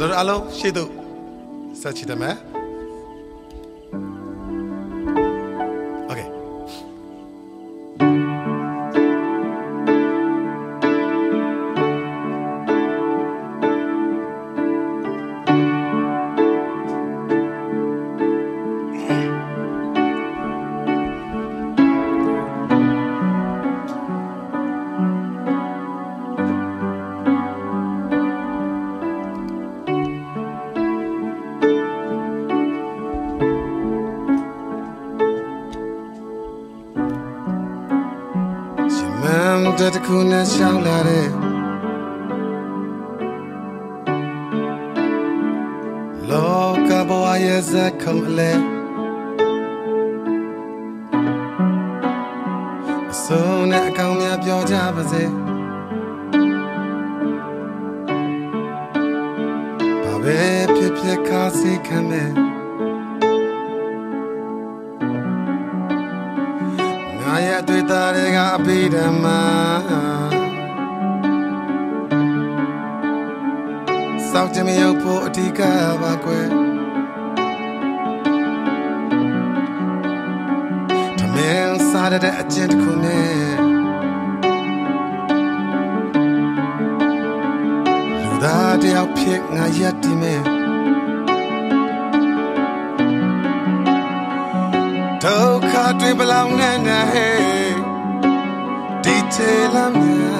ကျွန်တော်တို့အားလုံးရှေ့သို့ဆက်ချီတယ်မယ် မန်တဲ့တစ်ခုနဲ့ရှောင်းလာတဲ့လောကဘဝရဲ့ဇက်ခုံအလဲအဆုံးနဲ့အကောင်များပြောကြပါစေဘာပဲဖြစ်ဖြစ်ခါစီခံမဲ့ငါ တွေ့အကြုံတွေကအပိဓမ္မာစောင့်ကြမရုပ်ဖို့အဓိကပါကွယ်တမင်စားတဲ့အကျင့်တစ်ခုနဲ့လူသားတယောက်ဖြစ်ငါရက်တည်မယ် ဒုက္ခတွေဘလောင်နဲ့နဲ့ဟဲ့ဒီချေလာမြန်ငါမြ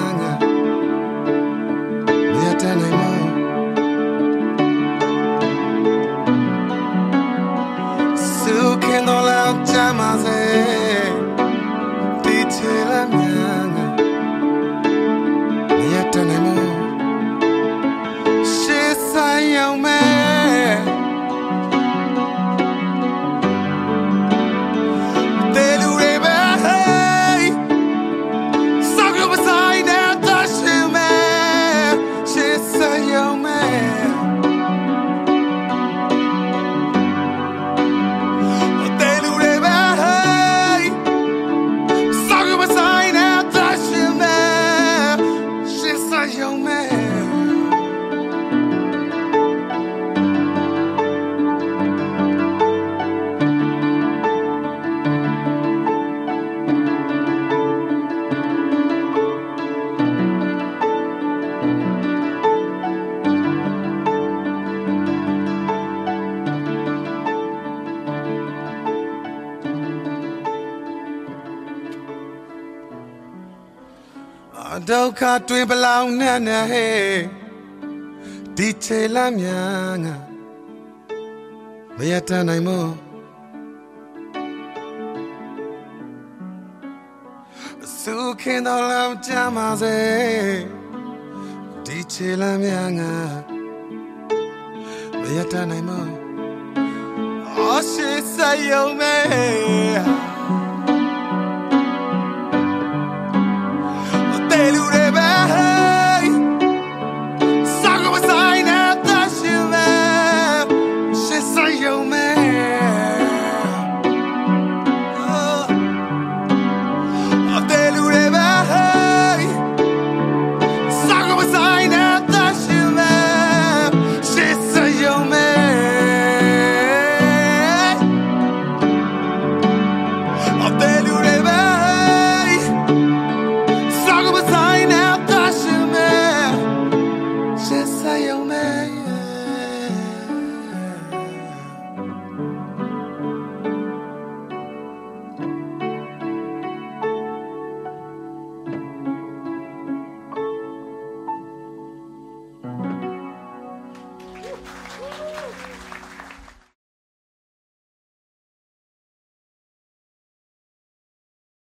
ဒုက္ခတွင်ပလောင်နဲ့နဲ့ဟဲ့ဒီချေလမ်းများငါမရတန်နိုင်မို့စုခင်တော်လမ်းကြမ်းပါစေဒီချေလမ်းများငါမရတန်နိုင်မို့အရှိစယုံမဲ Hail Mary.